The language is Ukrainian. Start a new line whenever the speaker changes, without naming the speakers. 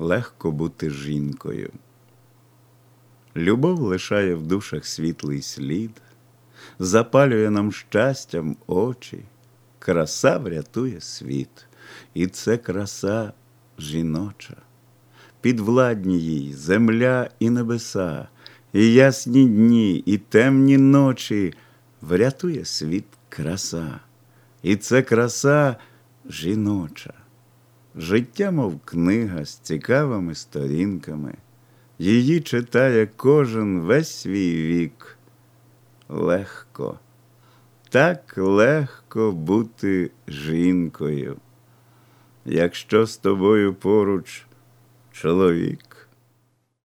легко бути жінкою. Любов лишає в душах світлий слід, запалює нам щастям очі, краса врятує світ, і це краса жіноча. Підвладні їй земля і небеса, і ясні дні, і темні ночі, врятує світ краса, і це краса жіноча. Життя, мов книга з цікавими сторінками, її читає кожен весь свій вік. Легко, так легко бути жінкою, якщо з тобою поруч чоловік.